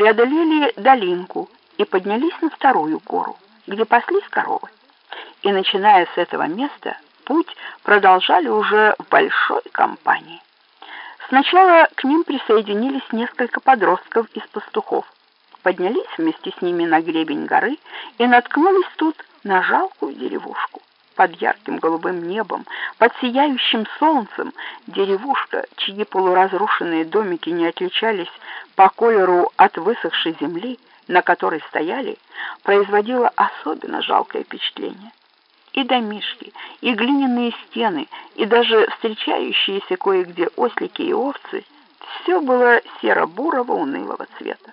преодолели долинку и поднялись на вторую гору, где паслись коровы. И начиная с этого места, путь продолжали уже в большой компании. Сначала к ним присоединились несколько подростков из пастухов. Поднялись вместе с ними на гребень горы и наткнулись тут на жалкую деревушку. Под ярким голубым небом, под сияющим солнцем, деревушка, чьи полуразрушенные домики не отличались по колеру от высохшей земли, на которой стояли, производила особенно жалкое впечатление. И домишки, и глиняные стены, и даже встречающиеся кое-где ослики и овцы — все было серо-бурого унылого цвета.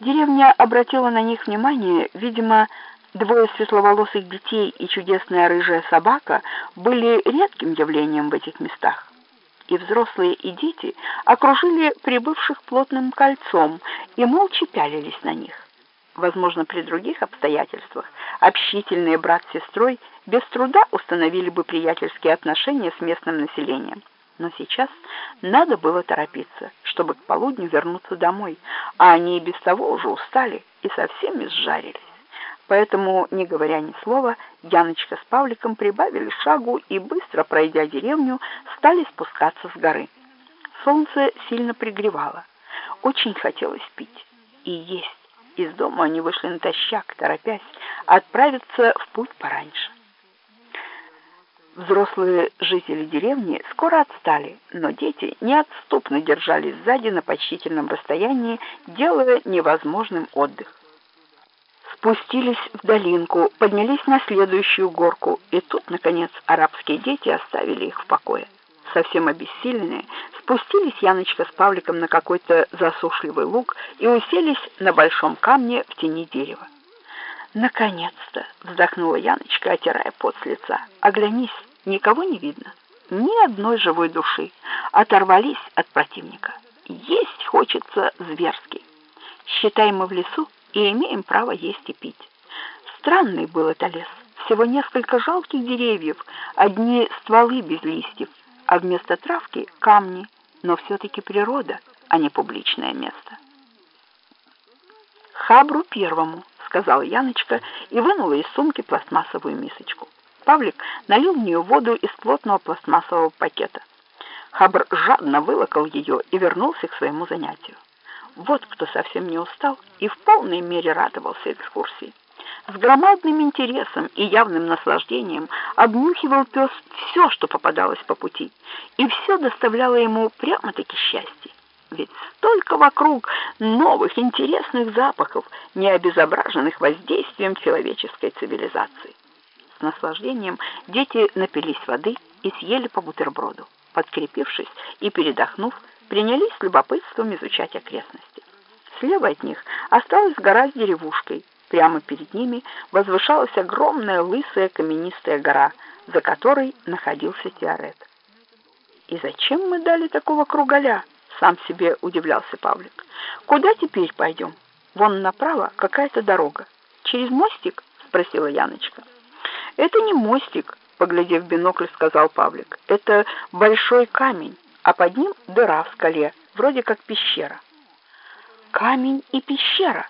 Деревня обратила на них внимание, видимо, двое светловолосых детей и чудесная рыжая собака были редким явлением в этих местах. И взрослые, и дети окружили прибывших плотным кольцом и молча пялились на них. Возможно, при других обстоятельствах общительные брат с сестрой без труда установили бы приятельские отношения с местным населением. Но сейчас надо было торопиться, чтобы к полудню вернуться домой, а они и без того уже устали и совсем изжарились. Поэтому, не говоря ни слова, Яночка с Павликом прибавили шагу и, быстро пройдя деревню, стали спускаться с горы. Солнце сильно пригревало. Очень хотелось пить и есть. Из дома они вышли натощак, торопясь отправиться в путь пораньше. Взрослые жители деревни скоро отстали, но дети неотступно держались сзади на почтительном расстоянии, делая невозможным отдых. Спустились в долинку, поднялись на следующую горку, и тут, наконец, арабские дети оставили их в покое. Совсем обессиленные, спустились Яночка с Павликом на какой-то засушливый луг и уселись на большом камне в тени дерева. «Наконец-то!» — вздохнула Яночка, отирая пот с лица. «Оглянись, никого не видно. Ни одной живой души. Оторвались от противника. Есть хочется зверски. Считай, мы в лесу и имеем право есть и пить. Странный был это лес. Всего несколько жалких деревьев, одни стволы без листьев, а вместо травки — камни. Но все-таки природа, а не публичное место. Хабру первому — сказала Яночка и вынула из сумки пластмассовую мисочку. Павлик налил в нее воду из плотного пластмассового пакета. Хабр жадно вылокал ее и вернулся к своему занятию. Вот кто совсем не устал и в полной мере радовался экскурсии. С громадным интересом и явным наслаждением обнюхивал пес все, что попадалось по пути, и все доставляло ему прямо-таки счастье ведь столько вокруг новых интересных запахов, не обезображенных воздействием человеческой цивилизации. С наслаждением дети напились воды и съели по бутерброду. Подкрепившись и передохнув, принялись с любопытством изучать окрестности. Слева от них осталась гора с деревушкой. Прямо перед ними возвышалась огромная лысая каменистая гора, за которой находился Теорет. «И зачем мы дали такого кругаля?» сам себе удивлялся Павлик. Куда теперь пойдем? Вон направо какая-то дорога. Через мостик? спросила Яночка. Это не мостик, поглядев в бинокль, сказал Павлик. Это большой камень, а под ним дыра в скале, вроде как пещера. Камень и пещера,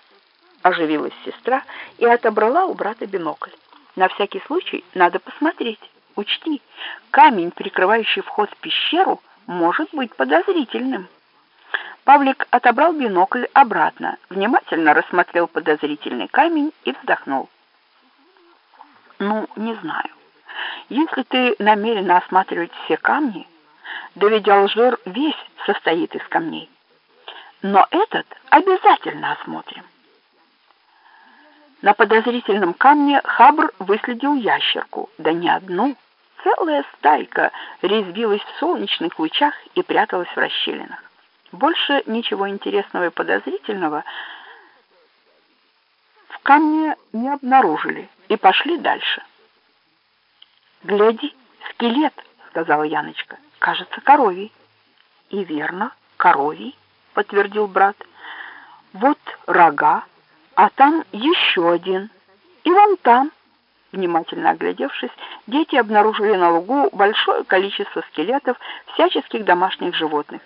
оживилась сестра и отобрала у брата бинокль. На всякий случай надо посмотреть. Учти, камень, прикрывающий вход в пещеру, может быть подозрительным. Павлик отобрал бинокль обратно, внимательно рассмотрел подозрительный камень и вздохнул. «Ну, не знаю. Если ты намерена осматривать все камни, да ведь Алжир весь состоит из камней. Но этот обязательно осмотрим». На подозрительном камне Хабр выследил ящерку, да не одну. Целая стайка резвилась в солнечных лучах и пряталась в расщелинах. Больше ничего интересного и подозрительного в камне не обнаружили и пошли дальше. «Гляди, скелет!» — сказала Яночка. «Кажется, коровий». «И верно, коровий», — подтвердил брат. «Вот рога, а там еще один. И вон там». Внимательно оглядевшись, дети обнаружили на лугу большое количество скелетов всяческих домашних животных.